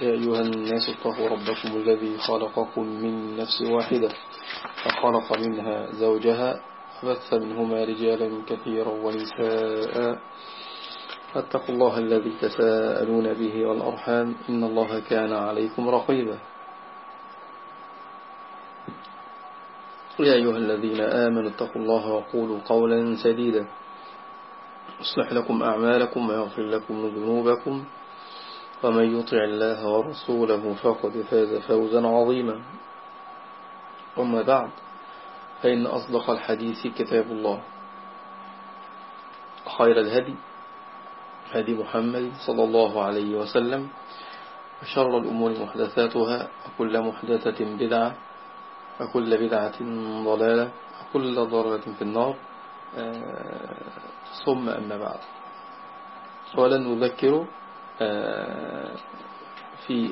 يا أيها الناس اتقوا ربكم الذي خلقكم من نفس واحدة فخلق منها زوجها بث منهما رجالا كثيرا ونساء. فاتقوا الله الذي تساءلون به والأرحام. إن الله كان عليكم رقيبا. يا أيها الذين آمنوا اتقوا الله وقولوا قولا سديدا. اصلح لكم أعمالكم ويغفر لكم ذنوبكم. ومن يطع الله ورسوله فقد فاز فوزا عظيما. أما بعد فإن أصدق الحديث كتاب الله. خير الهدي هدي محمد صلى الله عليه وسلم وشر الأمور محدثاتها وكل محدثة بدعة وكل بدعة ضلالة وكل ضلالة في النار. ثم أما بعد. ولن نذكر في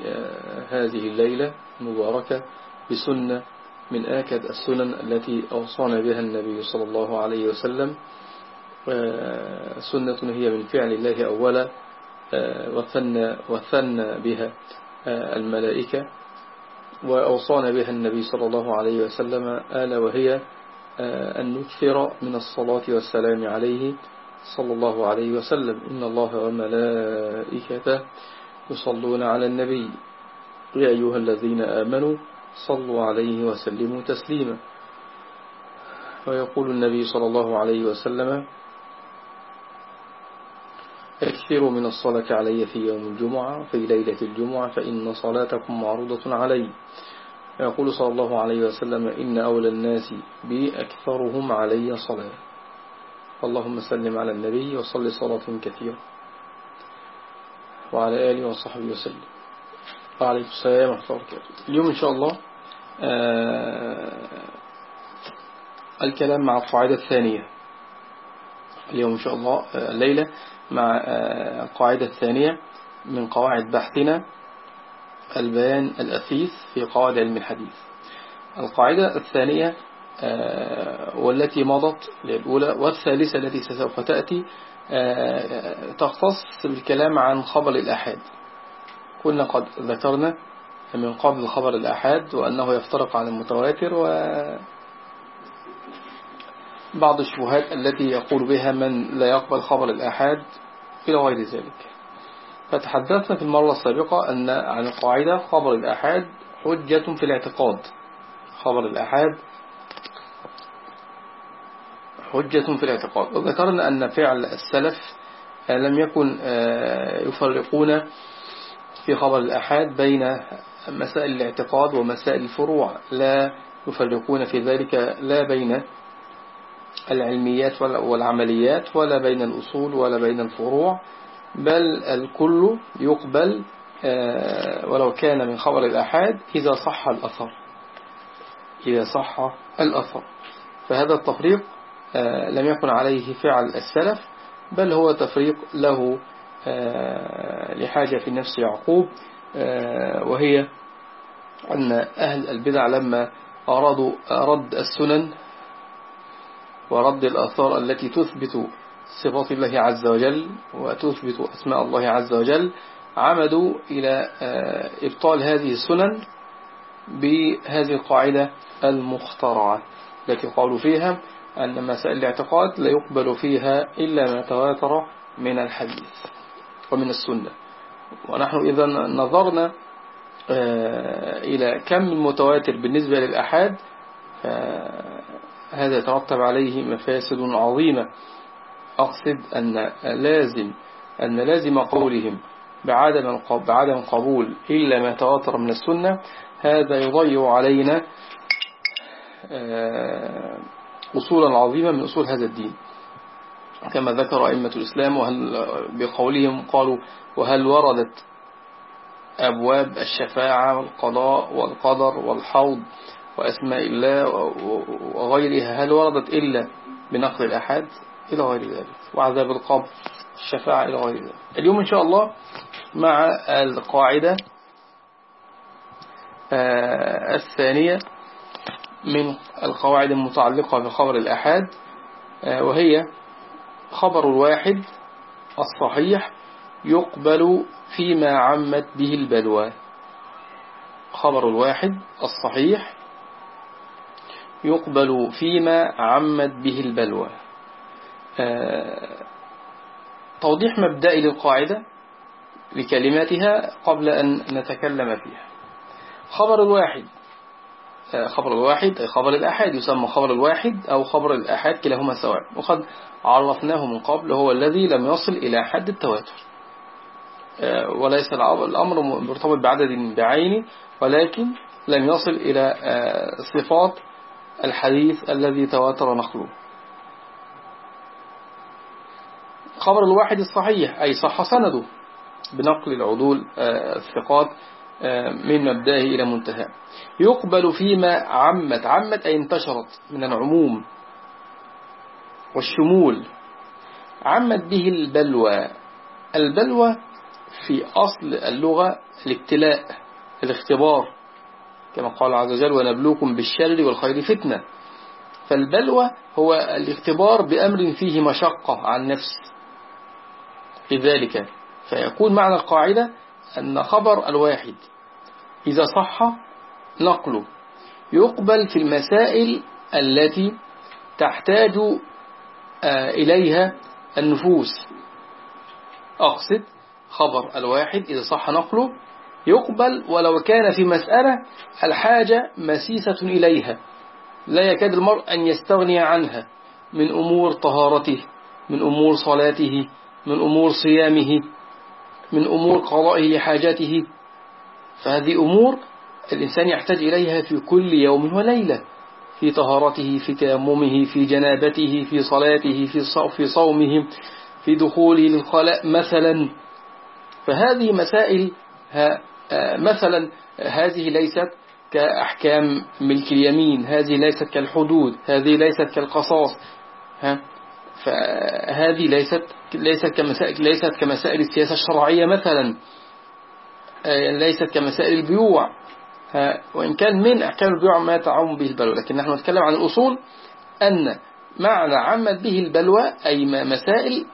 هذه الليلة المباركة بسنة من آكد السنن التي أوصانا بها النبي صلى الله عليه وسلم. سنة هي من فعل الله أولا وثنى, وثنى بها الملائكة وأوصانا بها النبي صلى الله عليه وسلم آلا وهي أن نكثر من الصلاة والسلام عليه صلى الله عليه وسلم. إن الله وملائكته يصلون على النبي. يا أيها الذين آمنوا صلوا عليه وسلموا تسليما. ويقول النبي صلى الله عليه وسلم أكثروا من الصلاة علي في يوم الجمعة في ليلة الجمعة فإن صلاتكم معروضة علي. يقول صلى الله عليه وسلم إن أولى الناس بي أكثرهم علي صلاة. اللهم سلم على النبي وصل صلاة كثيرة. وعلى آله وصحبه وسلم. وعليكم السلام ورحمة الله وبركاته. اليوم إن شاء الله آه الكلام مع القاعدة الثانية. اليوم إن شاء الله آه الليلة مع آه القاعدة الثانية من قواعد بحثنا البيان الأثيث في قواعد علم الحديث. القاعدة الثانية والتي مضت الأولى والثالثة التي سوف تأتي تختص بالكلام عن خبر الأحاد. كنا قد ذكرنا من قبل خبر الأحاد وأنه يفترق عن المتواتر و بعض الشبهات التي يقول بها من لا يقبل خبر الأحاد إلى غير ذلك. فتحدثنا في المرة السابقة أن عن القاعدة خبر الأحاد حجة في الاعتقاد. خبر الأحاد حجة في الاعتقاد. وذكرنا أن فعل السلف لم يكن يفرقون في خبر الأحاد بين مسائل الاعتقاد ومسائل الفروع. لا يفرقون في ذلك لا بين العلميات والعمليات ولا بين الأصول ولا بين الفروع بل الكل يقبل ولو كان من خبر الأحاد إذا صح الأثر. إذا صح الأثر. فهذا التفريق لم يكن عليه فعل السلف بل هو تفريق له لحاجة في نفس يعقوب وهي أن أهل البدع لما أرادوا رد السنن ورد الآثار التي تثبت صفات الله عز وجل وتثبت أسماء الله عز وجل عمدوا إلى إبطال هذه السنن بهذه القاعدة المخترعة التي قالوا فيها. أن مسائل الاعتقاد لا يقبل فيها إلا ما تواتر من الحديث ومن السنة. ونحن إذا نظرنا إلى كم المتواتر بالنسبة للأحاد هذا يترتب عليه مفاسد عظيمة. أقصد أن لازم أن لازم قولهم بعدم بعدم قبول إلا ما تواتر من السنة. هذا يضيع علينا آه، أصولا عظيمة من أصول هذا الدين. كما ذكر أئمة الإسلام وهل بقولهم قالوا وهل وردت أبواب الشفاعة والقضاء والقدر والحوض وأسماء الله وغيرها هل وردت إلا بنقل الأحد إلى غير ذلك. وعذاب القبر الشفاعة إلى غير ذلك. اليوم إن شاء الله مع القاعدة آه، الثانية من القواعد المتعلقة بخبر الأحاد آه، وهي خبر الواحد الصحيح يقبل فيما عمت به البلوى خبر الواحد الصحيح يقبل فيما عمت به البلوى. توضيح مبدئي للقاعدة لكلماتها قبل أن نتكلم فيها. خبر الواحد خبر الواحد أي خبر الأحد يسمى خبر الواحد أو خبر الأحد كلاهما سواء. وقد عرفناه من قبل هو الذي لم يصل إلى حد التواتر. آه، وليس الأمر مرتبط بعدد بعينه ولكن لم يصل إلى صفات الحديث الذي تواتر نقله خبر الواحد الصحيح أي صح سنده بنقل العدول آه، الثقات آه، من مبدأه إلى منتهى. يقبل فيما عمت عمت أي انتشرت من العموم والشمول. عمت به البلوى. البلوى في أصل اللغة الابتلاء الاختبار. كما قال عز وجل ونبلوكم بالشر والخير فتنة. فالبلوى هو الاختبار بأمر فيه مشقة عن نفس لذلك فيكون معنى القاعدة أن خبر الواحد إذا صح نقله يقبل في المسائل التي تحتاج آه، إليها النفوس. أقصد خبر الواحد إذا صح نقله يقبل ولو كان في مسألة الحاجة مسيسة إليها. لا يكاد المرء أن يستغني عنها من أمور طهارته من أمور صلاته من أمور صيامه. من أمور قضائه لحاجاته. فهذه أمور الإنسان يحتاج إليها في كل يوم وليلة في طهارته في تيممه في جنابته في صلاته في صومه في دخوله للخلاء مثلا. فهذه مسائل مثلا هذه ليست كأحكام ملك اليمين هذه ليست كالحدود هذه ليست كالقصاص فهذه ليست ليست كمسائل ليست كمسائل السياسة الشرعية مثلا. آه، ليست كمسائل البيوع. وإن كان من أحكام البيوع ما تعم به البلوى. لكن نحن نتكلم عن الأصول أن معنى عمت به البلوى أي مسائل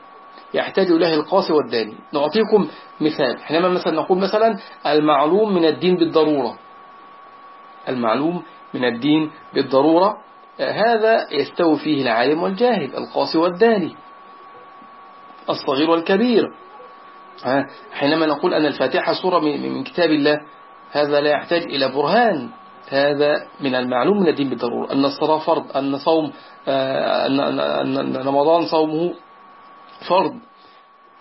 يحتاج إليه القاسي والداني. نعطيكم مثال. حينما مثلا نقول مثلا المعلوم من الدين بالضرورة. المعلوم من الدين بالضرورة هذا يستوي فيه العالم والجاهل القاسي والداني الصغير والكبير. حينما نقول أن الفاتحة سورة من كتاب الله هذا لا يحتاج إلى برهان. هذا من المعلوم من الدين بالضرورة أن الصلاة فرض أن صوم آه، أن رمضان صومه فرض.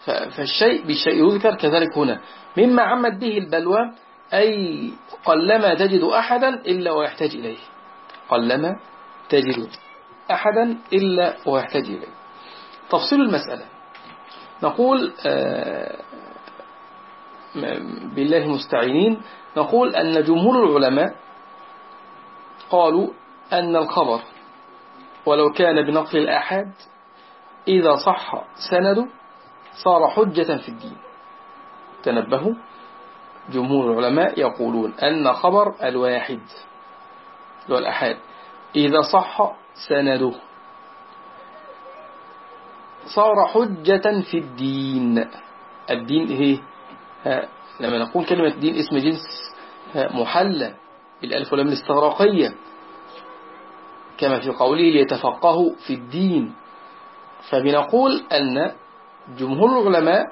فالشيء بالشيء يذكر كذلك هنا. مما عمت به البلوى أي قلما تجد أحدا إلا ويحتاج إليه. قلما تجد أحدا إلا ويحتاج إليه. تفصيل المسألة. نقول آه، بالله مستعينين. نقول أن جمهور العلماء قالوا أن الخبر ولو كان بنقل الآحاد إذا صح سنده صار حجة في الدين. تنبهوا. جمهور العلماء يقولون أن خبر الواحد هو الأحاد إذا صح سنده. صار حجة في الدين. الدين إيه؟ لما نقول كلمة دين اسم جنس محلى بالألف واللام الاستغراقية. كما في قوله ليتفقهوا في الدين. فبنقول أن جمهور العلماء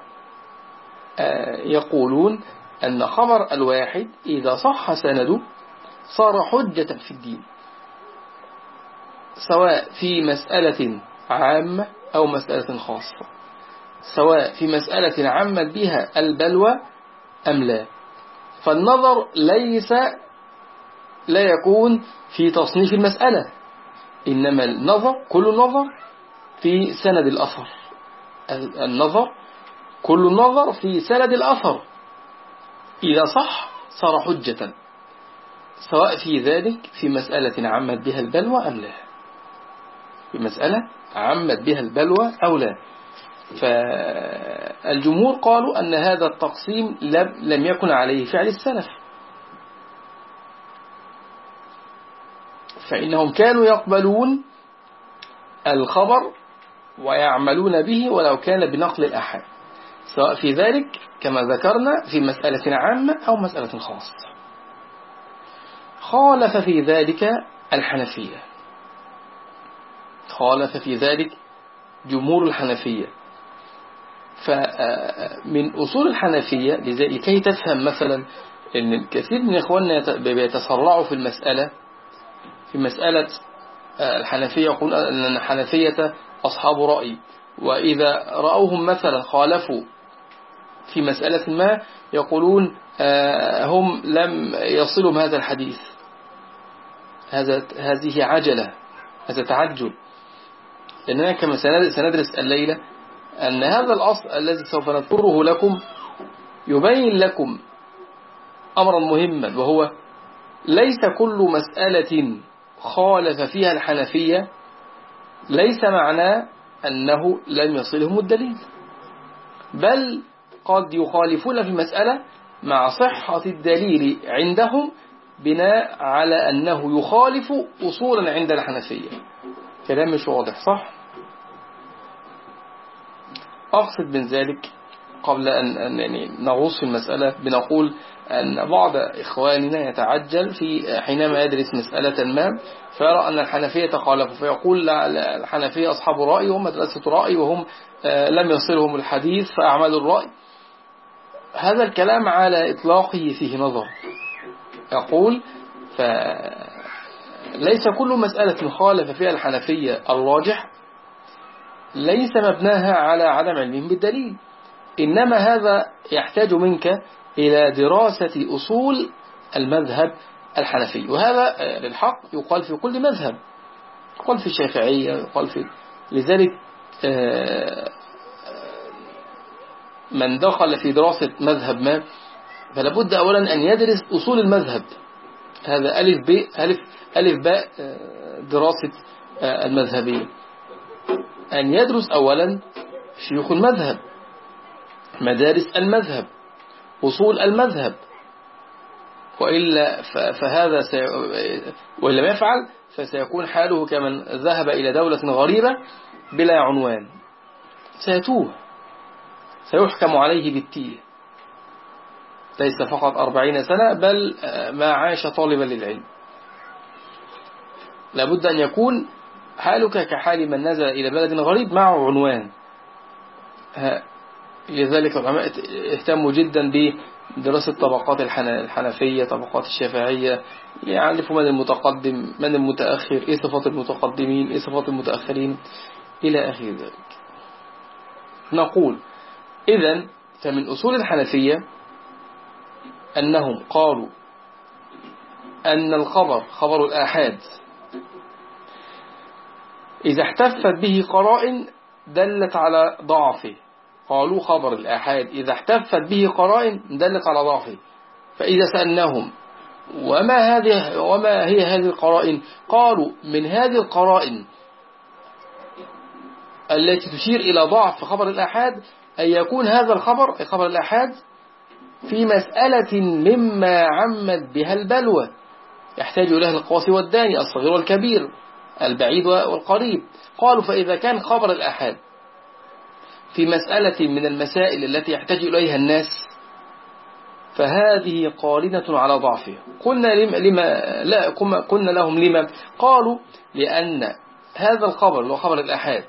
آه، يقولون أن خبر الواحد إذا صح سنده صار حجة في الدين. سواء في مسألة عامة أو مسألة خاصة. سواء في مسألة عمت بها البلوى أم لا. فالنظر ليس لا يكون في تصنيف المسألة إنما النظر كل النظر في سند الأثر. النظر كل النظر في سند الأثر. إذا صح صار حجة سواء في ذلك في مسألة عمت بها البلوى أم لا. في مسألة عمت بها البلوى أو لا. فالجمهور قالوا أن هذا التقسيم لم يكن عليه فعل السلف. فإنهم كانوا يقبلون الخبر ويعملون به ولو كان بنقل الأحد سواء في ذلك كما ذكرنا في مسألة عامة أو مسألة خاصة. خالف في ذلك الحنفية. خالف في ذلك جمهور الحنفية. فمن أصول الحنفية لكي تفهم مثلا أن الكثير من إخواننا بيتسرعوا في المسألة في مسألة الحنفية يقول أن الحنفية أصحاب رأي. وإذا رأوهم مثلا خالفوا في مسألة ما يقولون آه، هم لم يصلهم هذا الحديث. هذا هذه عجلة هذا تعجل. لأننا كما سندرس الليلة أن هذا الأصل الذي سوف نذكره لكم يبين لكم أمرا مهما وهو ليس كل مسألة خالف فيها الحنفية ليس معناه أنه لم يصلهم الدليل بل قد يخالفون في مسألة مع صحة الدليل عندهم بناء على أنه يخالف أصولا عند الحنفية. كلام مش واضح صح؟ أقصد من ذلك قبل أن يعني نغوص في المسألة بنقول أن بعض إخواننا يتعجل في حينما يدرس مسألة ما فيرى أن الحنفية تخالفوا فيقول الحنفية أصحاب رأي وهم مدرسة رأي وهم آه، لم يصلهم الحديث فأعملوا الرأي هذا الكلام على إطلاقه فيه نظر يقول فليس كل مسألة خالف فيها الحنفية الراجح ليس مبناها على عدم علمهم بالدليل. إنما هذا يحتاج منك إلى دراسة أصول المذهب الحنفي. وهذا للحق يقال في كل مذهب. يقال في الشافعية يقال في لذلك آه، من دخل في دراسة مذهب ما فلا بد أولا أن يدرس أصول المذهب. هذا ألف ب ألف ألف باء آه، دراسة آه، المذهبية. أن يدرس أولا شيوخ المذهب مدارس المذهب أصول المذهب. وإلا فهذا سي... وإن لم يفعل فسيكون حاله كمن ذهب إلى دولة غريبة بلا عنوان. سيتوه سيحكم عليه بالتيه. ليس فقط أربعين سنة بل ما عاش طالبا للعلم. لابد أن يكون حالك كحال من نزل إلى بلد غريب معه عنوان. لذلك العلماء اهتموا جدا بدراسة طبقات الحنفية طبقات الشافعية. يعرفوا من المتقدم من المتأخر إيه صفات المتقدمين إيه صفات المتأخرين إلى آخر ذلك. نقول إذا فمن أصول الحنفية أنهم قالوا أن الخبر خبر الآحاد. إذا احتفت به قرائن دلت على ضعفه. قالوا خبر الآحاد. إذا احتفت به قرائن دلت على ضعفه. فإذا سألناهم وما, هذه وما هي هذه القرائن؟ قالوا من هذه القرائن التي تشير إلى ضعف خبر الآحاد أن يكون هذا الخبر خبر الآحاد في مسألة مما عمت بها البلوى. يحتاج إليها القاسي والداني الصغير والكبير البعيد والقريب. قالوا فإذا كان خبر الأحد في مسألة من المسائل التي يحتاج إليها الناس فهذه قارنة على ضعفه. قلنا لما, لما لا قلنا لهم لما قالوا لأن هذا الخبر هو خبر الأحاد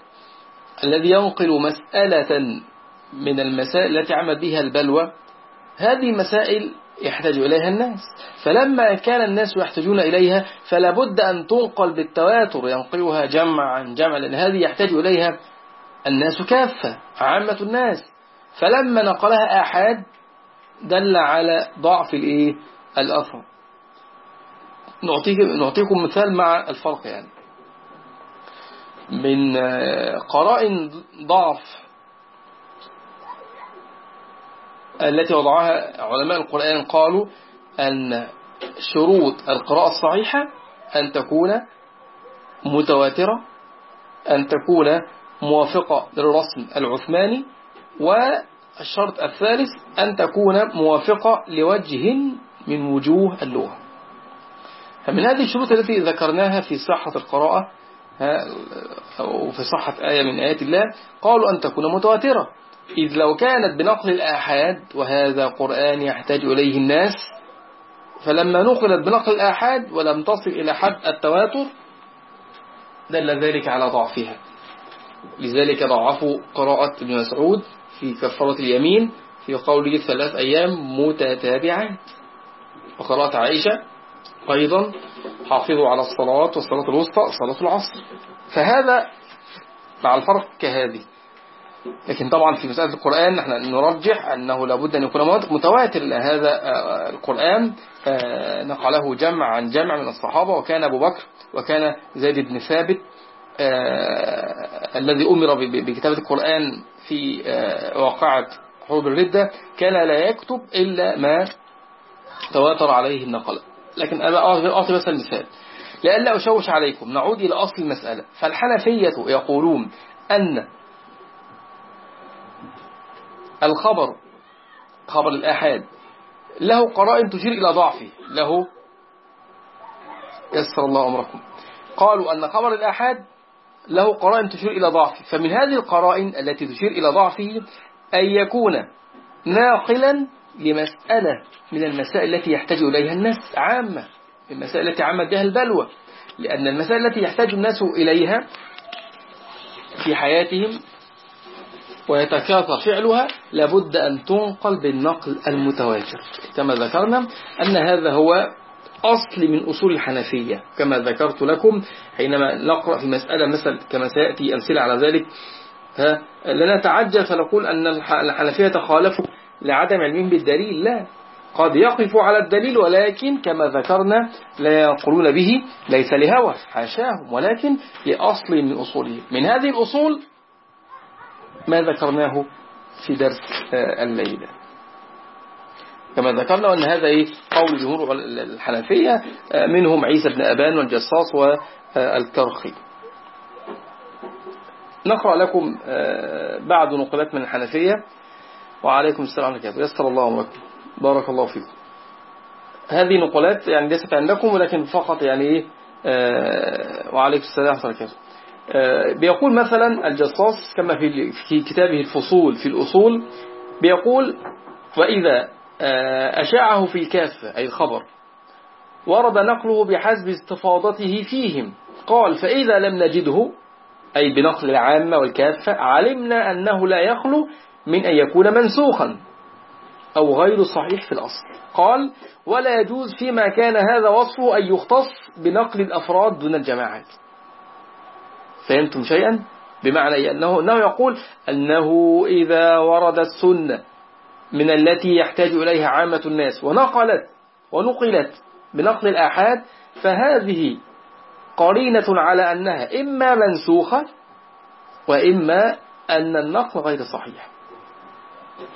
الذي ينقل مسألة من المسائل التي عمت بها البلوى هذه مسائل يحتاج إليها الناس. فلما كان الناس يحتاجون إليها فلا بد أن تنقل بالتواتر ينقلها جمع عن جمع لأن هذه يحتاج إليها الناس كافة عامة الناس. فلما نقلها آحاد دل على ضعف الإيه؟ الأثر. نعطيكم مثال مع الفرق يعني. من قرائن ضعف التي وضعها علماء القرآن قالوا أن شروط القراءة الصحيحة أن تكون متواترة أن تكون موافقة للرسم العثماني والشرط الثالث أن تكون موافقة لوجه من وجوه اللغة. فمن هذه الشروط التي ذكرناها في صحة القراءة أو في صحة آية من آيات الله قالوا أن تكون متواترة. إذ لو كانت بنقل الآحاد وهذا قرآن يحتاج إليه الناس فلما نقلت بنقل الآحاد ولم تصل إلى حد التواتر دل ذلك على ضعفها. لذلك ضعفوا قراءة ابن مسعود في كفارة اليمين في قوله ثلاث أيام متتابعات. وقراءة عائشة أيضا حافظوا على الصلوات والصلاة الوسطى صلاة العصر. فهذا مع الفرق كهذه. لكن طبعا في مسألة القرآن نحن نرجح أنه لابد أن يكون متواتر هذا آه، القرآن آه، نقله جمع عن جمع من الصحابة وكان أبو بكر وكان زيد بن ثابت آه، الذي أمر بكتابة القرآن في واقعة حروب الردة كان لا يكتب إلا ما تواتر عليه النقل. لكن أنا أعطي بس المثال لألا أشوش عليكم نعود إلى أصل المسألة. فالحنفية يقولون أن الخبر خبر الآحاد. له قرائن تشير إلى ضعفه. له يسر الله أمركم. قالوا أن خبر الآحاد له قرائن تشير إلى ضعفه. فمن هذه القرائن التي تشير إلى ضعفه أن يكون ناقلا لمسألة من المسائل التي يحتاج إليها الناس عامة. المسائل التي عامت بها البلوى. لأن المسائل التي يحتاج الناس إليها في حياتهم ويتكاثر فعلها لابد أن تنقل بالنقل المتواتر. كما ذكرنا أن هذا هو أصل من أصول الحنفية. كما ذكرت لكم حينما نقرأ في مسألة مثل كما سيأتي أمثلة على ذلك لا نتعجل فنقول أن الحنفية تخالفوا لعدم علمهم بالدليل. لا قد يقف على الدليل ولكن كما ذكرنا لا يقولون به ليس لهوى حاشاهم ولكن لأصل من أصوله. من هذه الأصول ما ذكرناه في درس آه، الليلة. كما ذكرنا أن هذا إيه؟ قول جمهور الحنفية آه، منهم عيسى بن أبان والجصاص والكرخي نقرأ لكم آه، بعض نقلات من الحنفية. وعليكم السلام عليكم يسر الله أمركم بارك الله فيكم. هذه نقلات يعني ليست عندكم ولكن فقط يعني إيه؟ وعليكم السلام آه، بيقول مثلا الجصاص كما في كتابه الفصول في الأصول بيقول وإذا آه، أشاعه في الكافة أي الخبر ورد نقله بحسب استفاضته فيهم. قال فإذا لم نجده أي بنقل العامة والكافة علمنا أنه لا يخلو من أن يكون منسوخا أو غير صحيح في الأصل. قال ولا يجوز فيما كان هذا وصفه أن يختص بنقل الأفراد دون الجماعات. فهمتم شيئا؟ بمعنى أنه, أنه يقول أنه إذا ورد السنة من التي يحتاج إليها عامة الناس ونقلت ونقلت بنقل الآحاد فهذه قرينة على أنها إما منسوخة وإما أن النقل غير صحيح.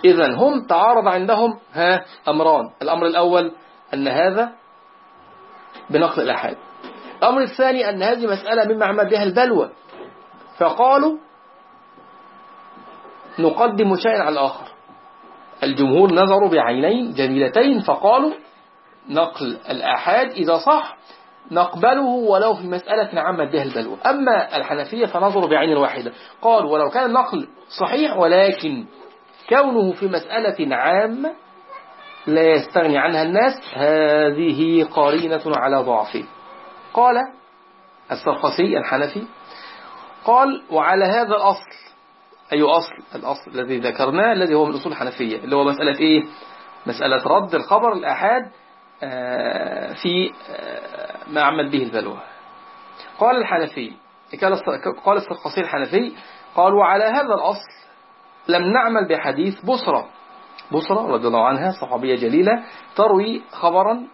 إذا هم تعارض عندهم ها أمران. الأمر الأول أن هذا بنقل الآحاد. الأمر الثاني أن هذه مسألة مما عمل بها البلوى. فقالوا نقدم شيئا على الآخر. الجمهور نظروا بعينين جميلتين فقالوا نقل الآحاد إذا صح نقبله ولو في مسألة عامة بها البلوى. أما الحنفية فنظروا بعين واحدة. قالوا ولو كان النقل صحيح ولكن كونه في مسألة عامة لا يستغني عنها الناس هذه قرينة على ضعفه. قال السرقسي الحنفي قال وعلى هذا الأصل أي أصل الأصل الذي ذكرناه الذي هو من أصول الحنفية اللي هو مسألة إيه؟ مسألة رد الخبر الأحاد آه، في آه، ما عمل به البلوى. قال الحنفي قال السرقسي الحنفي قال وعلى هذا الأصل لم نعمل بحديث بصرة. بصرة رضي الله عنها صحابية جليلة تروي خبرا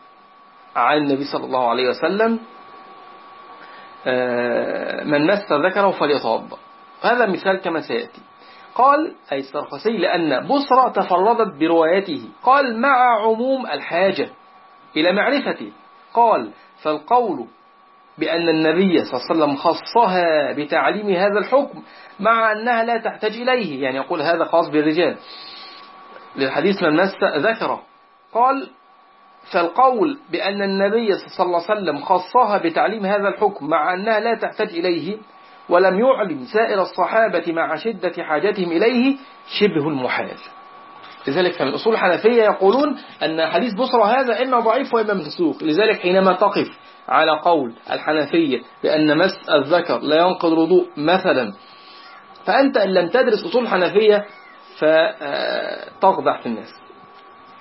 عن النبي صلى الله عليه وسلم من مس ذكره فليتوضأ. هذا مثال كما سيأتي. قال أي السرخسي لأن بصرة تفردت بروايته. قال مع عموم الحاجة إلى معرفته. قال فالقول بأن النبي صلى الله عليه وسلم خصها بتعليم هذا الحكم مع أنها لا تحتاج إليه. يعني يقول هذا خاص بالرجال. للحديث من مس ذكره. قال فالقول بأن النبي صلى الله عليه وسلم خصها بتعليم هذا الحكم مع أنها لا تحتاج إليه ولم يعلم سائر الصحابة مع شدة حاجتهم إليه شبه المحال. لذلك فمن أصول الحنفية يقولون أن حديث بصرة هذا إما ضعيف وإما منسوخ. لذلك حينما تقف على قول الحنفية بأن مس الذكر لا ينقض الوضوء مثلا فأنت إن لم تدرس أصول الحنفية فتقضح في الناس.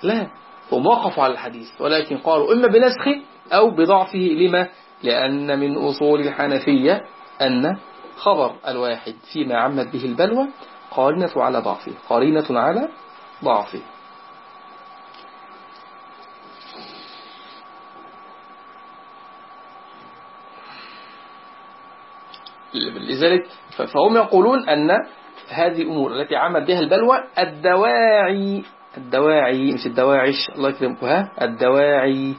لا. هم وقفوا على الحديث ولكن قالوا إما بنسخه أو بضعفه لما؟ لأن من أصول الحنفية أن خبر الواحد فيما عمت به البلوى قارنة على ضعفه قارنة على ضعفه. لذلك فهم يقولون أن هذه الأمور التي عمل بها البلوى الدواعي الدواعي مش الدواعش الله يكرمكم ها؟ الدواعي.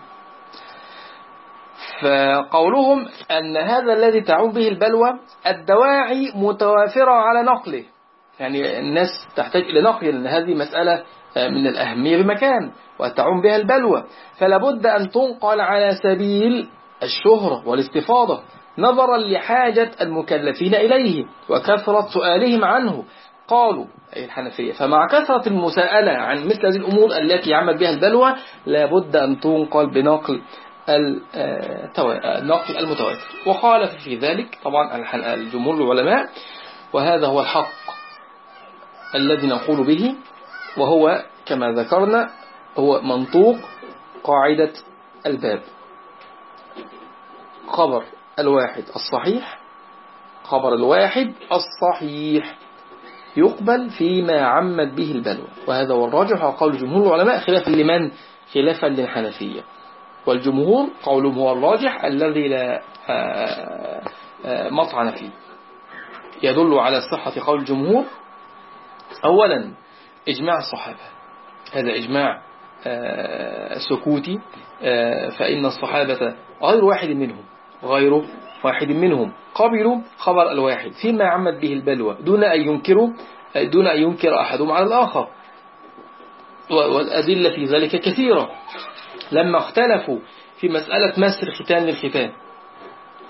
فقولهم أن هذا الذي تعوم به البلوى الدواعي متوافرة على نقله. يعني الناس تحتاج إلى نقل لأن هذه مسألة من الأهمية بمكان وتعوم بها البلوى. فلا بد أن تنقل على سبيل الشهرة والاستفاضة نظرا لحاجة المكلفين إليه وكثرة سؤالهم عنه. قالوا أي الحنفية فمع كثرة المساءلة عن مثل هذه الأمور التي يعمل بها البلوى لابد أن تنقل بنقل النقل المتواتر. وخالف في ذلك طبعا الجمهور العلماء وهذا هو الحق الذي نقول به وهو كما ذكرنا هو منطوق قاعدة الباب. خبر الواحد الصحيح خبر الواحد الصحيح. يقبل فيما عمت به البلوى وهذا هو الراجح وقول جمهور العلماء خلافا لمن؟ خلافا للحنفية. والجمهور قولهم هو الراجح الذي لا آه، آه، مطعن فيه. يدل على صحة قول الجمهور. أولا إجماع الصحابة. هذا إجماع آه، سكوتي فإن الصحابة غير واحد منهم غير واحد منهم. قبلوا خبر الواحد. فيما عمت به البلوى. دون أن ينكروا دون أن ينكر أحدهم على الآخر. والأدلة في ذلك كثيرة. لما اختلفوا في مسألة مسر ختان للختان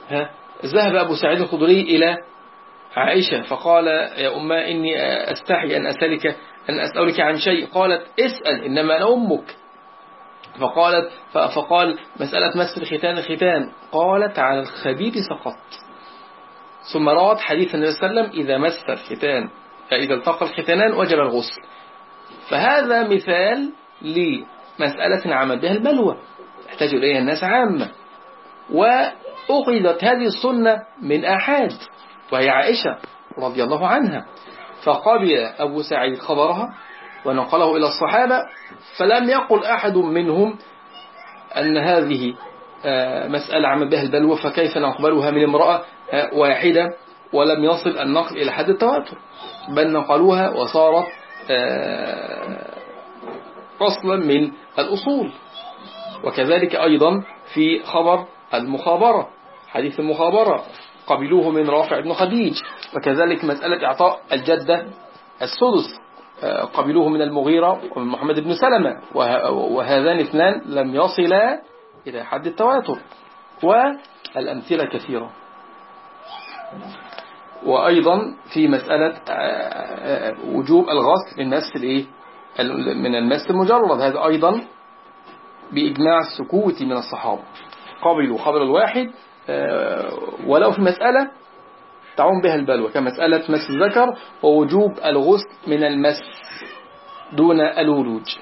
ها؟ ذهب أبو سعيد الخضري إلى عائشة فقال يا أمة إني أستحي أن أسألك أن أسألك عن شيء. قالت اسأل إنما أنا أمك. فقالت فقال مسألة مس الختان الختان قالت على الخبيث سقط ثم روت حديث النبي صلى الله عليه وسلم إذا مس الختان إذا التقى الختانان وجب الغسل. فهذا مثال لمسألة عمل بها البلوى. يحتاج إليها الناس عامة. وأخذت هذه السنة من أحد وهي عائشة رضي الله عنها. فقبل أبو سعيد خبرها ونقله إلى الصحابة فلم يقل أحد منهم أن هذه آه، مسألة عمل بها البلوى فكيف نقبلها من امرأة آه، واحدة؟ ولم يصل النقل إلى حد التواتر بل نقلوها وصارت آه، أصلا من الأصول. وكذلك أيضا في خبر المخابرة حديث المخابرة قبلوه من رافع بن خديج. وكذلك مسألة إعطاء الجدة السدس. قبلوه من المغيرة ومن محمد بن سلمة. وهذان اثنان لم يصلا إلى حد التواتر. والأمثلة كثيرة. وأيضا في مسألة آه، آه، وجوب الغسل من مس الإيه؟ من المس المجرد. هذا أيضا بإجماع السكوت من الصحابة. قبلوا خبر الواحد. آه، ولو في مسألة تعوم بها البلوى. كمسألة مس الذكر ووجوب الغسل من المس دون الولوج.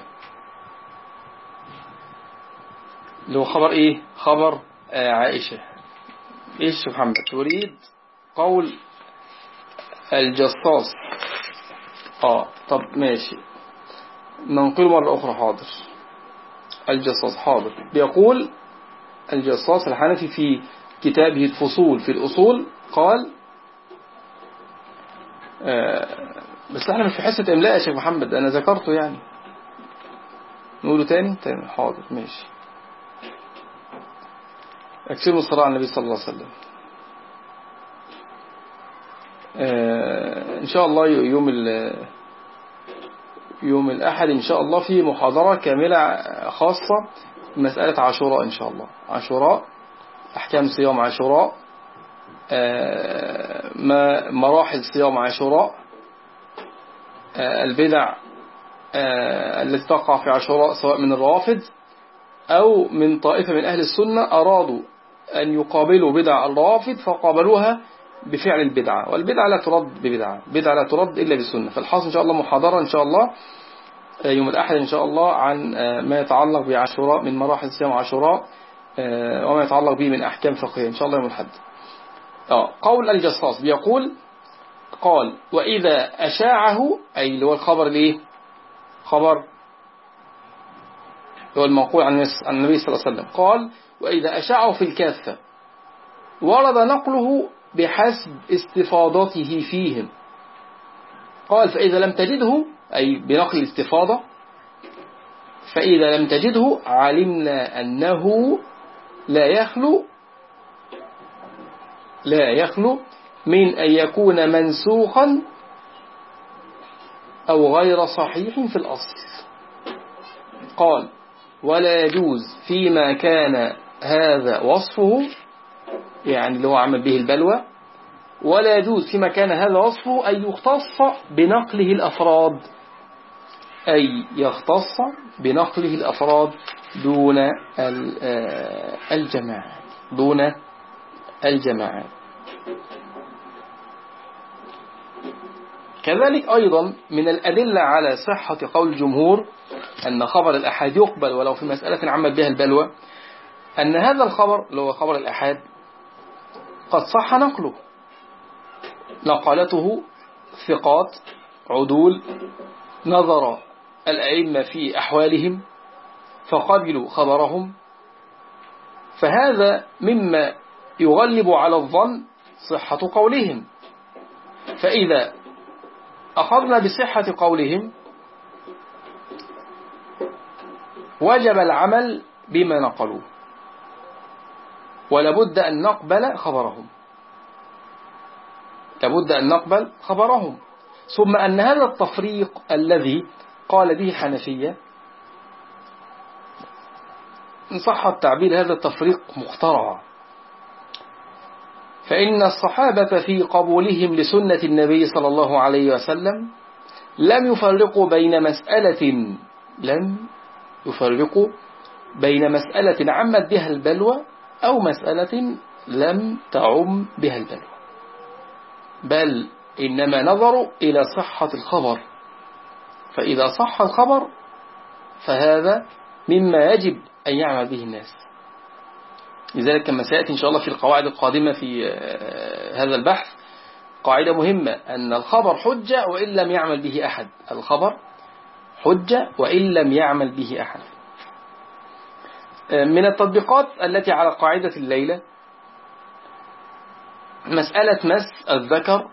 اللي هو خبر إيه؟ خبر آه عائشة. إيش محمد تريد قول الجصاص. آه طب ماشي. ننقل مرة أخرى حاضر. الجصاص حاضر. بيقول الجصاص الحنفي في كتابه الفصول في الأصول قال بس إحنا مش في حصة إملاء يا شيخ محمد أنا ذكرته يعني. نقوله تاني؟ تاني حاضر ماشي. اكسروا الصلاة على النبي صلى الله عليه وسلم. آه، إن شاء الله يوم يوم الأحد إن شاء الله في محاضرة كاملة خاصة بمسألة عاشوراء إن شاء الله. عاشوراء أحكام صيام عاشوراء. آه، ما مراحل صيام عاشوراء. آه، البدع التي تقع في عاشوراء سواء من الروافد أو من طائفة من أهل السنة أرادوا أن يقابلوا بدع الروافد فقابلوها بفعل البدعة. والبدعة لا ترد ببدعة بدعة لا ترد إلا بالسنة. فالحاصل إن شاء الله محاضرة إن شاء الله آه، يوم الأحد إن شاء الله عن آه، ما يتعلق بعاشوراء من مراحل صيام عاشوراء آه، وما يتعلق به من أحكام فقهية إن شاء الله يوم الأحد. قول الجصاص بيقول قال وإذا أشاعه أي اللي هو الخبر الإيه خبر. هو المنقول عن النبي صلى الله عليه وسلم. قال وإذا أشاعه في الكافة ورد نقله بحسب استفاضته فيهم. قال فإذا لم تجده أي بنقل الاستفاضة فإذا لم تجده علمنا أنه لا يخلو لا يخلو من أن يكون منسوخا أو غير صحيح في الأصل. قال ولا يجوز فيما كان هذا وصفه يعني اللي هو عمل به البلوى ولا يجوز فيما كان هذا وصفه أن يختص بنقله الأفراد أي يختص بنقله الأفراد دون آه، الجماعة دون الجماعة. كذلك أيضا من الأدلة على صحة قول الجمهور أن خبر الأحاد يقبل ولو في مسألة عمل بها البلوى أن هذا الخبر اللي هو خبر الأحاد قد صح نقله. نقلته ثقات عدول نظر الأئمة في أحوالهم فقبلوا خبرهم. فهذا مما يغلب على الظن صحة قولهم. فإذا أخذنا بصحة قولهم وجب العمل بما نقلوه. ولابد أن نقبل خبرهم. لابد أن نقبل خبرهم. ثم أن هذا التفريق الذي قال به الحنفية إن صح التعبير هذا التفريق مخترع. فإن الصحابة في قبولهم لسنة النبي صلى الله عليه وسلم لم يفرقوا بين مسألة لم يفرقوا بين مسألة عمت بها البلوى أو مسألة لم تعم بها البلوى. بل إنما نظروا إلى صحة الخبر. فإذا صح الخبر فهذا مما يجب أن يعمل به الناس. لذلك كما سيأتي إن شاء الله في القواعد القادمة في آه، هذا البحث. قاعدة مهمة أن الخبر حجة وإن لم يعمل به أحد. الخبر حجة وإن لم يعمل به أحد. آه، من التطبيقات التي على قاعدة الليلة مسألة مس الذكر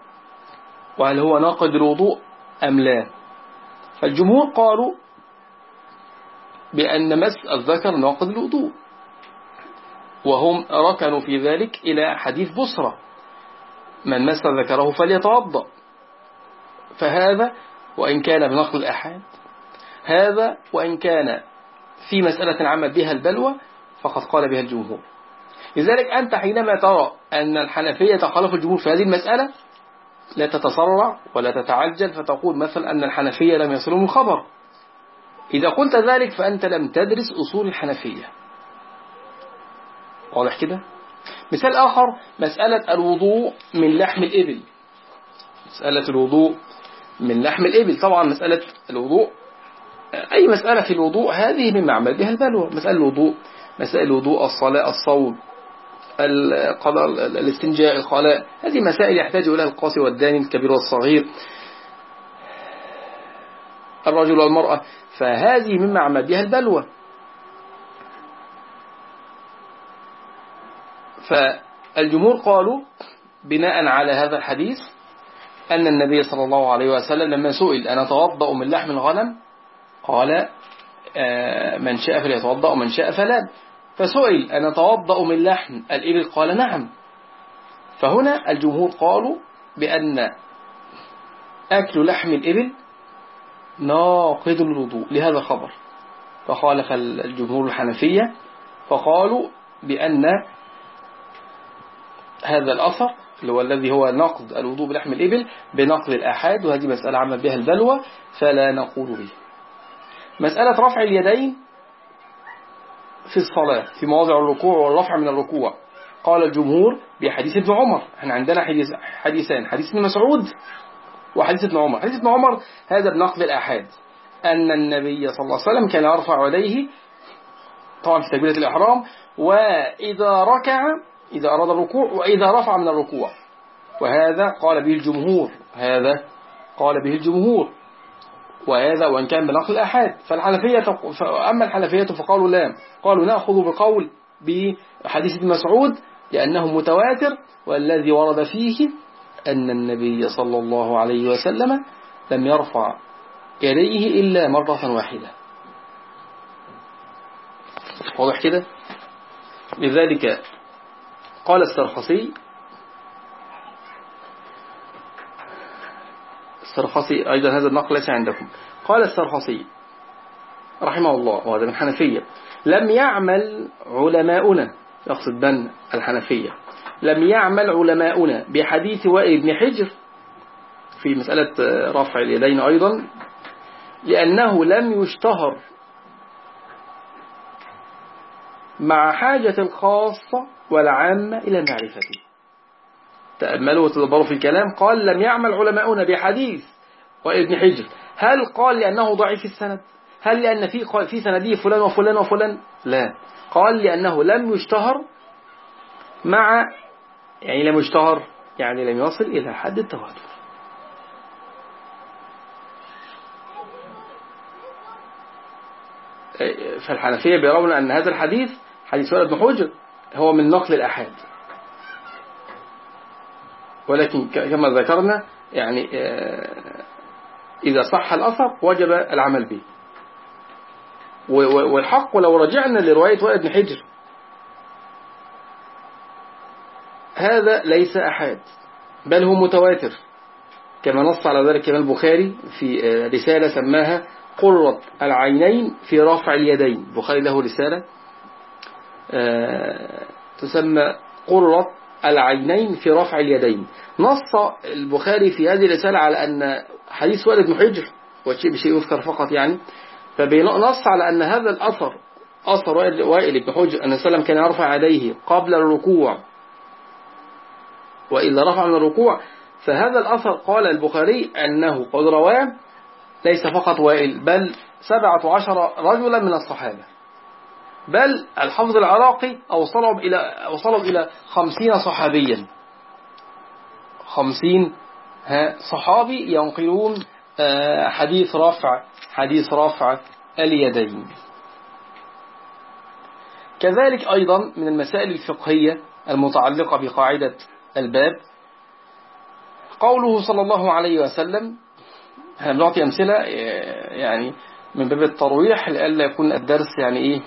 وهل هو ناقض الوضوء أم لا. فالجمهور قالوا بأن مس الذكر ناقض الوضوء. وهم ركنوا في ذلك إلى حديث بصرة. من مس ذكره فليتوضأ. فهذا وإن كان بنقل الأحاد. هذا وإن كان في مسألة عمل بها البلوى فقد قال بها الجمهور. لذلك أنت حينما ترى أن الحنفية تخالف الجمهور في هذه المسألة لا تتسرع ولا تتعجل فتقول مثلا أن الحنفية لم يصلهم الخبر إذا قلت ذلك فأنت لم تدرس أصول الحنفية. واضح كده؟ مثال آخر مسألة الوضوء من لحم الإبل. مسألة الوضوء من لحم الإبل. طبعا مسألة الوضوء أي مسألة في الوضوء هذه مما عمل بها البلوى. مسألة الوضوء مسائل الوضوء الصلاة الصوم الاستنجاء الخلاء. هذه مسائل يحتاج إليها القاسي والداني الكبير والصغير. الرجل والمرأة. فهذه مما عمل بها البلوى. فالجمهور قالوا بناء على هذا الحديث أن النبي صلى الله عليه وسلم لما سئل أنا أتوضأ من لحم الغنم؟ قال آه، من شاء فليتوضأ ومن شاء فلا. فسئل أنا أتوضأ من لحم؟ الإبل؟ قال نعم. فهنا الجمهور قالوا بأن أكل لحم الإبل ناقض الوضوء لهذا الخبر. فخالف الجمهور الحنفية فقالوا بأن هذا الأثر اللي هو الذي هو نقض الوضوء بلحم الإبل بنقض الآحاد وهذه مسألة عمل بها البلوى فلا نقول به. مسألة رفع اليدين في الصلاة في مواضع الركوع والرفع من الركوع. قال الجمهور بحديث ابن عمر إحنا عندنا حديث حديثان حديث ابن مسعود وحديث ابن عمر. حديث ابن عمر هذا بنقض الآحاد. أن النبي صلى الله عليه وسلم كان يرفع يديه طبعا في تكبيرة الإحرام وإذا ركع إذا أراد الركوع وإذا رفع من الركوع. وهذا قال به الجمهور. هذا قال به الجمهور. وهذا وإن كان بنقل الأحاد. فالحنفية أما الحنفية فقالوا لا قالوا نأخذ بقول بحديث ابن مسعود لأنه متواتر والذي ورد فيه أن النبي صلى الله عليه وسلم لم يرفع يديه إلا مرة واحدة. واضح كده؟ لذلك قال السرخسي. السرخسي أيضا هذا النقل ليس عندكم. قال السرخسي رحمه الله وهذا من حنفية. لم يعمل علماؤنا يقصد بن الحنفية. لم يعمل علماؤنا بحديث وائل بن حجر في مسألة رفع اليدين أيضا لأنه لم يشتهر مع حاجة الخاصة والعامة إلى معرفته. تأملوا وتدبروا في الكلام. قال لم يعمل علماؤنا بحديث. وابن حجر هل قال لأنه ضعيف السند؟ هل لأن في في سنده فلان وفلان وفلان؟ لا. قال لأنه لم يشتهر مع يعني لم يشتهر يعني لم يصل إلى حد التواتر. فالحنفية بيرون أن هذا الحديث حديث ولد بن حجر هو من نقل الأحاد. ولكن كما ذكرنا يعني آه، إذا صح الأثر وجب العمل به. والحق ولو رجعنا لرواية وائل بن حجر. هذا ليس أحد بل هو متواتر. كما نص على ذلك كمان البخاري في آه، رسالة سماها قرة العينين في رفع اليدين. البخاري له رسالة تسمى قرة العينين في رفع اليدين. نص البخاري في هذه الرسالة على أن حديث والد بن حجر وشيء بشيء يذكر فقط يعني فبنص على أن هذا الأثر أثر وائل بن حجر أن السلام كان يرفع يديه قبل الركوع. وإذا رفع من الركوع. فهذا الأثر قال البخاري أنه قد رواه ليس فقط وائل بل سبعة عشر رجلا من الصحابة. بل الحفظ العراقي أوصلهم إلى, أوصلهم إلى خمسين صحابيا. خمسين صحابي ينقلون آه، حديث رفع حديث رفع اليدين. كذلك أيضا من المسائل الفقهية المتعلقة بقاعدة الباب قوله صلى الله عليه وسلم هنعطي أمثلة آه، يعني من باب الترويح لألا يكون الدرس يعني إيه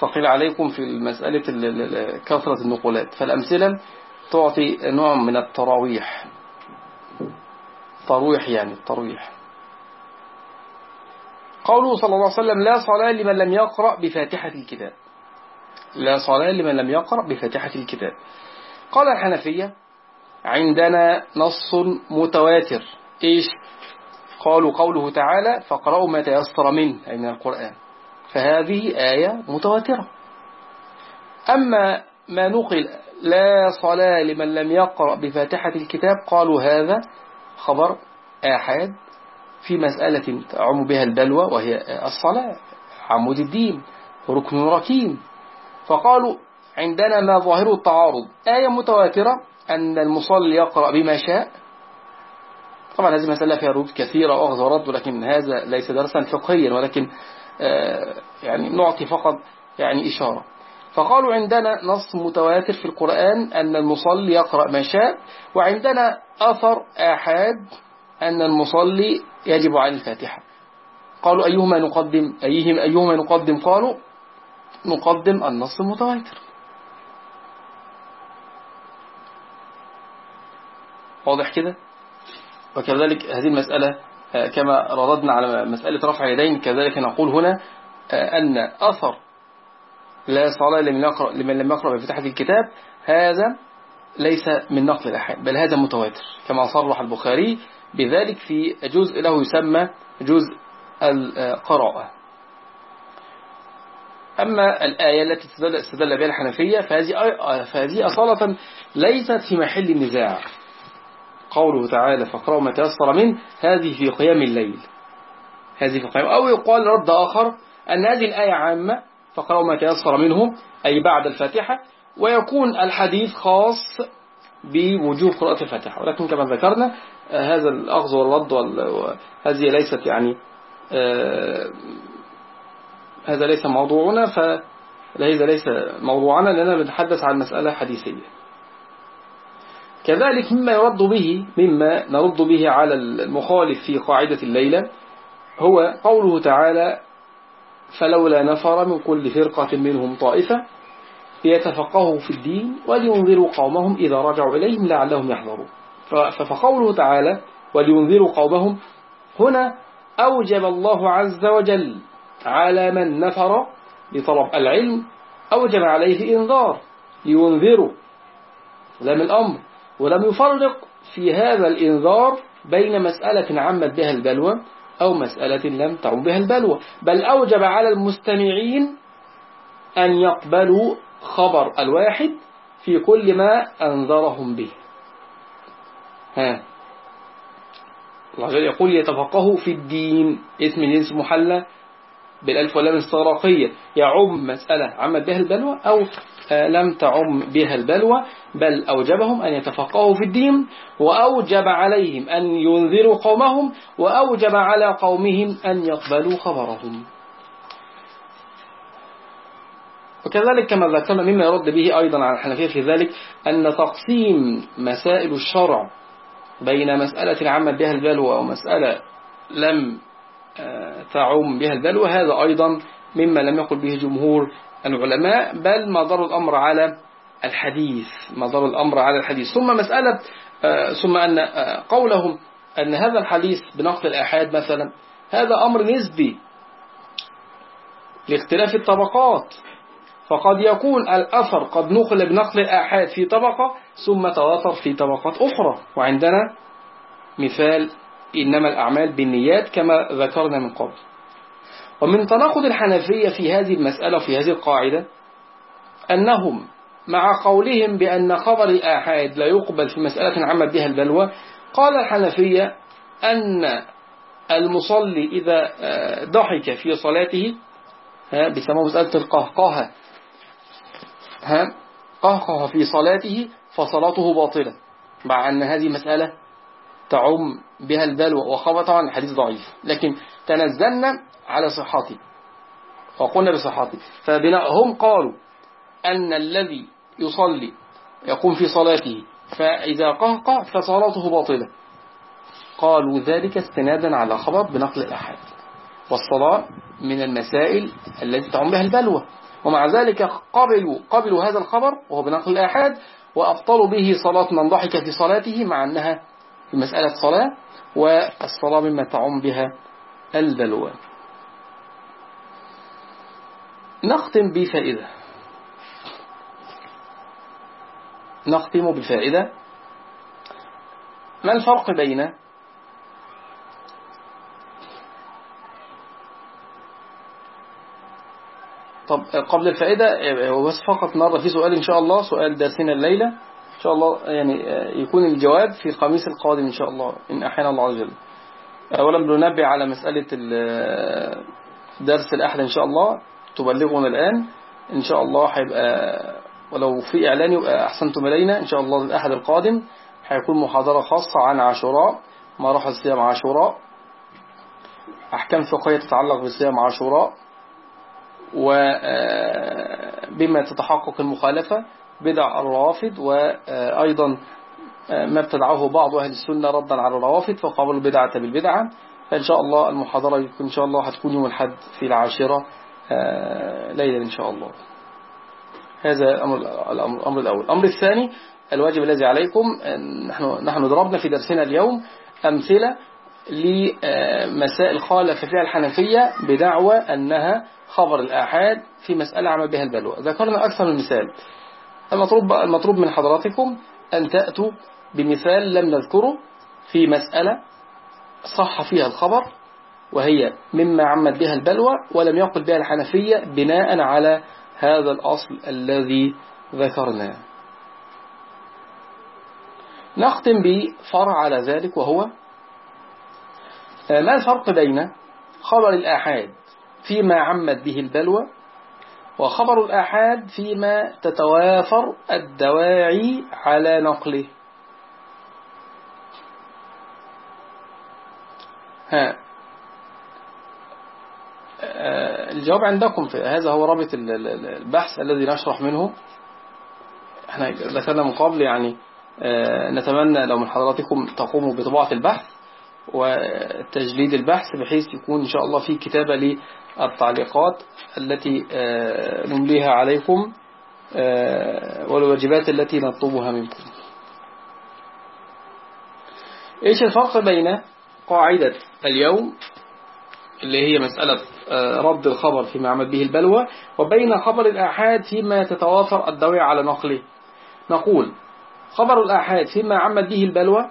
ثقيل عليكم في مسألة كثرة النقولات. فالأمثلة تعطي نوع من التراويح. ترويح يعني الترويح قوله صلى الله عليه وسلم لا صلاة لمن لم يقرأ بفاتحة الكتاب. لا صلاة لمن لم يقرأ بفاتحة الكتاب. قال الحنفية عندنا نص متواتر. إيش؟ قالوا قوله تعالى فقرأوا ما تيسر منه أي من القرآن. فهذه آية متواترة. أما ما نقل لا صلاة لمن لم يقرأ بفاتحة الكتاب قالوا هذا خبر آحاد في مسألة تعم بها البلوى وهي الصلاة عمود الدين ركن ركين. فقالوا عندنا ما ظاهره التعارض. آية متواترة أن المصلي يقرأ بما شاء. طبعا هذه مسألة فيها ردود كثيرة وأخذ ورد ولكن هذا ليس درسا فقهيا ولكن يعني نعطي فقط يعني إشارة. فقالوا عندنا نص متواتر في القرآن أن المصلي يقرأ ما شاء وعندنا أثر آحاد أن المصلي يجب على الفاتحة. قالوا أيهما نقدم؟ أيهم أيهما نقدم؟ قالوا نقدم النص المتواتر. واضح كده؟ وكذلك هذه المسألة آه، كما رددنا على مسألة رفع يدين كذلك نقول هنا آه، أن أثر لا صلاة لمن, لم يقرأ بفتحة الكتاب هذا ليس من نقل الأحاد بل هذا متواتر كما صرح البخاري بذلك في جزء له يسمى جزء القراءة. أما الآية التي استدل بها الحنفية آه، فهذه أصالة ليست في محل النزاع. قوله تعالى فاقرأوا ما تيسر منه هذه في قيام الليل. هذه في قيام. أو يقال رد آخر أن هذه الآية عامة فاقرأوا ما تيسر منه أي بعد الفاتحة ويكون الحديث خاص بوجوب قراءة الفاتحة. ولكن كما ذكرنا هذا الأخذ والرد هذه ليست يعني آه، هذا ليس موضوعنا فهذا ليس موضوعنا لأننا بنتحدث عن مسألة حديثية. كذلك مما يرد به مما نرد به على المخالف في قاعدة الليلة هو قوله تعالى فلولا نفر من كل فرقة منهم طائفة ليتفقهوا في الدين ولينذروا قومهم إذا رجعوا إليهم لعلهم يحذرون. فقوله تعالى ولينذروا قومهم هنا أوجب الله عز وجل على من نفر لطلب العلم أوجب عليه إنذار لينذروا لم الأمر. ولم يفرق في هذا الإنذار بين مسألة عمت بها البلوى أو مسألة لم تعم بها البلوى. بل أوجب على المستمعين أن يقبلوا خبر الواحد في كل ما أنذرهم به. ها. الله يقول يتفقهوا في الدين. اسم جنس محلى بالألف واللام الاستغراقية يعم مسألة عمت بها البلوى أو لم تعم بها البلوى بل أوجبهم أن يتفقهوا في الدين وأوجب عليهم أن ينذروا قومهم وأوجب على قومهم أن يقبلوا خبرهم. وكذلك كما ذكرنا مما يرد به أيضا على الحنفية في ذلك أن تقسيم مسائل الشرع بين مسألة عمت بها البلوى ومسألة لم آه، تعم بها البلوى هذا أيضا مما لم يقل به جمهور العلماء بل مدار الأمر على الحديث مدار الأمر على الحديث. ثم مسألة آه، ثم أن آه، قولهم أن هذا الحديث بنقل الآحاد مثلا هذا أمر نسبي لاختلاف الطبقات. فقد يكون الأثر قد نقل بنقل الآحاد في طبقة ثم تواتر في طبقات أخرى. وعندنا مثال إنما الأعمال بالنيات كما ذكرنا من قبل. ومن تناقض الحنفية في هذه المسألة وفي هذه القاعدة أنهم مع قولهم بأن خبر الآحاد لا يقبل في مسألة عمت بها البلوى قال الحنفية أن المصلي إذا آه، ضحك في صلاته بيسموه مسألة القهقهة قهقه في صلاته فصلاته باطلة مع أن هذه مسألة تعم بها البلوى وخبر طبعا الحديث ضعيف. لكن تنزلنا على صحته وقلنا بصحته فبناء هم قالوا أن الذي يصلي يقوم في صلاته فإذا قهقه فصلاته باطلة. قالوا ذلك استنادا على خبر بنقل الأحد والصلاة من المسائل التي تعم بها البلوى. ومع ذلك قبلوا, قبلوا هذا الخبر وهو بنقل الأحد وأبطلوا به صلاة من ضحك في صلاته مع أنها في مسألة صلاة والصلاة مما تعم بها البلوى نختم بفائدة. نختم بفائدة. ما الفرق بين طب قبل الفائدة بس فقط مرة في سؤال إن شاء الله سؤال درسنا الليلة. إن شاء الله يعني يكون الجواب في الخميس القادم إن شاء الله إن أحيانا الله عز وجل. أولا بننبه على مسألة درس الأحد إن شاء الله. تبلغنا الآن. إن شاء الله هيبقى ولو في إعلان أحسنتم إلينا إن شاء الله الأحد القادم هيكون محاضرة خاصة عن عاشوراء مراحل صيام عاشوراء أحكام فقهية تتعلق بصيام عاشوراء وبما تتحقق المخالفة بدع الروافد وأيضا ما ابتدعه بعض أهل السنة ردا على الروافد فقابلوا البدعة بالبدعة. فإن شاء الله المحاضرة إن شاء الله هتكون يوم الحد في العاشرة ليلا إن شاء الله. هذا الأمر, الأمر الأول. الأمر الثاني الواجب الذي عليكم نحن, نحن ضربنا في درسنا اليوم أمثلة لمسائل خالف فيها الحنفية بدعوى أنها خبر الآحاد في مسألة عمل بها البلوى. ذكرنا أكثر من مثال. المطلوب, المطلوب من حضراتكم أن تأتوا بمثال لم نذكره في مسألة صح فيها الخبر وهي مما عمت بها البلوى ولم يقل بها الحنفية بناء على هذا الأصل الذي ذكرناه. نختم بفرع على ذلك وهو ما الفرق بين خبر الآحاد فيما عمت به البلوى وخبر الآحاد فيما تتوافر الدواعي على نقله؟ ها. الجواب عندكم في هذا هو رابط البحث الذي نشرح منه. إحنا ذكرنا من قبل يعني نتمنى لو من حضراتكم تقوموا بطباعة البحث وتجليد البحث بحيث يكون إن شاء الله في كتابة للتعليقات التي نمليها عليكم والواجبات التي نطلبها منكم. إيش الفرق بين قاعدة اليوم اللي هي مسألة رد الخبر فيما عمل به البلوى وبين خبر الآحاد فيما تتوافر الدواعي على نقله. نقول خبر الآحاد فيما عمت به البلوى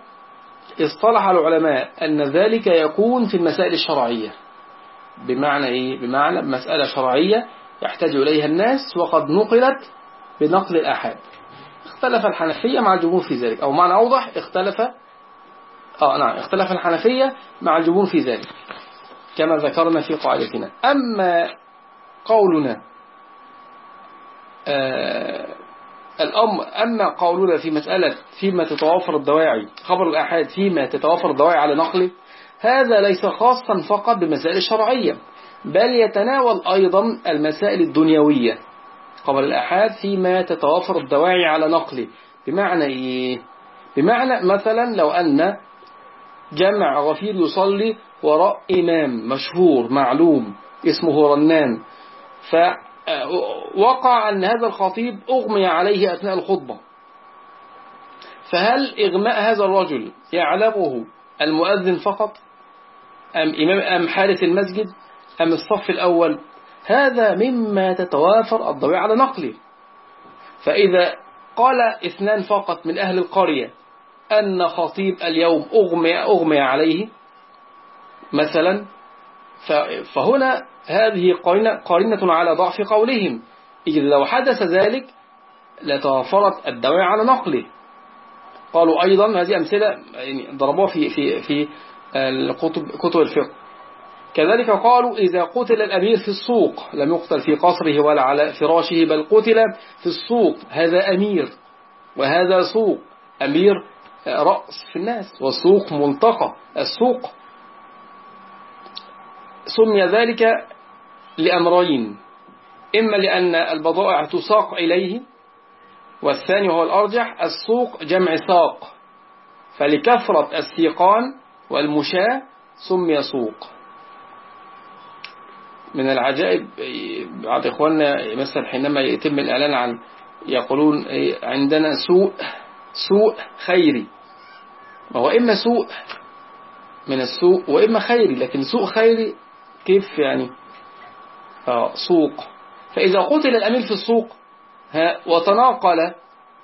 اصطلح العلماء أن ذلك يكون في المسائل الشرعية. بمعنى إيه؟ بمعنى مسألة شرعية يحتاج إليها الناس وقد نقلت بنقل الآحاد. اختلف الحنفية مع الجمهور في ذلك أو معنى أوضح اختلف آه نعم. اختلف الحنفية مع الجمهور في ذلك كما ذكرنا في قاعدتنا. أما قولنا آه الأمر أما قولنا في مسألة فيما تتوافر الدواعي خبر الأحاد فيما تتوافر الدواعي على نقله هذا ليس خاصا فقط بمسائل الشرعية بل يتناول أيضا المسائل الدنيوية خبر الأحاد فيما تتوافر الدواعي على نقله بمعنى إيه؟ بمعنى مثلا لو أن جمع غفير يصلي وراء إمام مشهور معلوم اسمه رنان. فوقع أن هذا الخطيب أغمي عليه أثناء الخطبة. فهل إغماء هذا الرجل يعلمه المؤذن فقط؟ أم, إمام أم حارس المسجد؟ أم الصف الأول؟ هذا مما تتوافر الضوء على نقله. فإذا قال اثنان فقط من أهل القرية أن خطيب اليوم أغمي, أغمي عليه مثلا فهنا هذه قارنة على ضعف قولهم. إذ لو حدث ذلك لتوافرت الدواء على نقله. قالوا أيضا هذه أمثلة يعني ضربوها في في في كتب الفقه. كذلك قالوا إذا قتل الأمير في السوق لم يقتل في قصره ولا على فراشه بل قتل في السوق. هذا أمير وهذا سوق. أمير رأس في الناس والسوق ملتقى. السوق سمي ذلك لأمرين. إما لأن البضائع تساق إليه والثاني هو الأرجح السوق جمع ساق. فلكثرة السيقان والمشاة سمي سوق. من العجائب بعض إخواننا مثلا حينما يتم الإعلان عن يقولون عندنا سوء سوء خيري. وهو إما سوء من السوء وإما خيري لكن سوء خيري كيف يعني؟ آه سوق. فإذا قتل الأمير في السوق وتناقل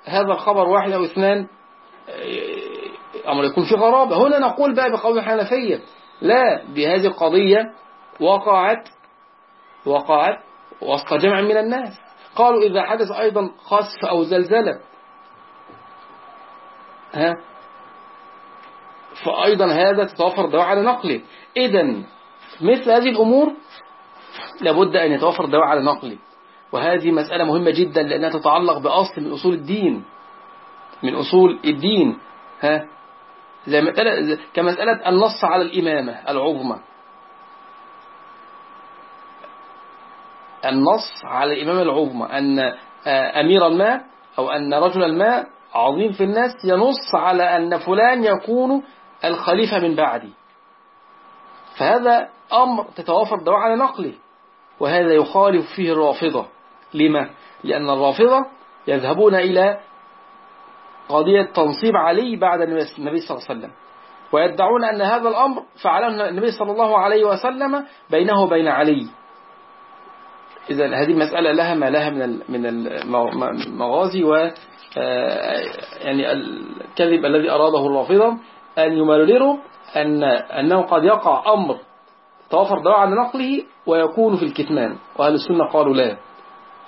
هذا الخبر واحد أو اثنان أمر يكون في غرابة. هنا نقول بقى بقول الحنفية لا بهذه القضية وقعت وقعت وسط جمع من الناس. قالوا إذا حدث أيضا خسف أو زلزلة ها فأيضا هذا تتوفر دواء على نقله. إذا مثل هذه الأمور لابد أن يتوفر دواء على نقله. وهذه مسألة مهمة جدا لأنها تتعلق بأصل من أصول الدين. من أصول الدين. ها؟ زي مسألة كمسألة النص على الإمامة العظمى. النص على الإمامة العظمى. أن آه، أمير ما أو أن رجل ما عظيم في الناس ينص على أن فلان يكون الخليفة من بعدي. فهذا أمر تتوافر الدواء على نقله وهذا يخالف فيه الرافضة. لما؟ لأن الرافضة يذهبون إلى قضية تنصيب علي بعد النبي صلى الله عليه وسلم ويدعون أن هذا الأمر فعله النبي صلى الله عليه وسلم بينه وبين علي. إذا هذه المسألة لها ما لها من من المغازي و آه، يعني الكذب الذي أراده الرافضة. أن يمرروا أن أنه قد يقع أمر توفر دواء عن نقله ويكون في الكتمان. وأهل السنة قالوا لا.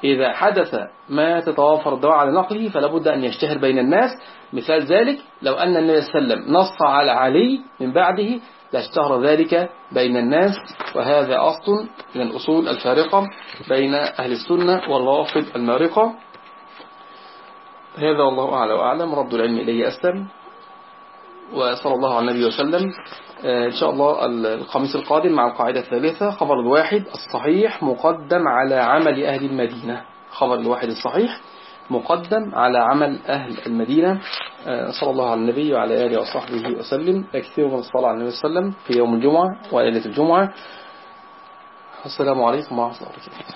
إذا حدث ما تتوافر الدواء على نقله فلا بد أن يشتهر بين الناس. مثال ذلك لو أن النبي صلى الله عليه وسلم نص على علي من بعده لاشتهر ذلك بين الناس. وهذا أصل من الأصول الفارقة بين أهل السنة والرافض المارقة. هذا والله أعلى وأعلم. رد العلم إليه أسلم. وصلى الله على النبي وسلم. آه، إن شاء الله الخميس القادم مع القاعدة الثالثة خبر الواحد الصحيح مقدم على عمل أهل المدينة. خبر الواحد الصحيح مقدم على عمل أهل المدينة. آه، صلى الله على النبي وعلى آله وصحبه وسلم. كثير من الصلاة على النبي وسلم في يوم الجمعة وليلة الجمعة. السلام عليكم ورحمة الله وبركاته.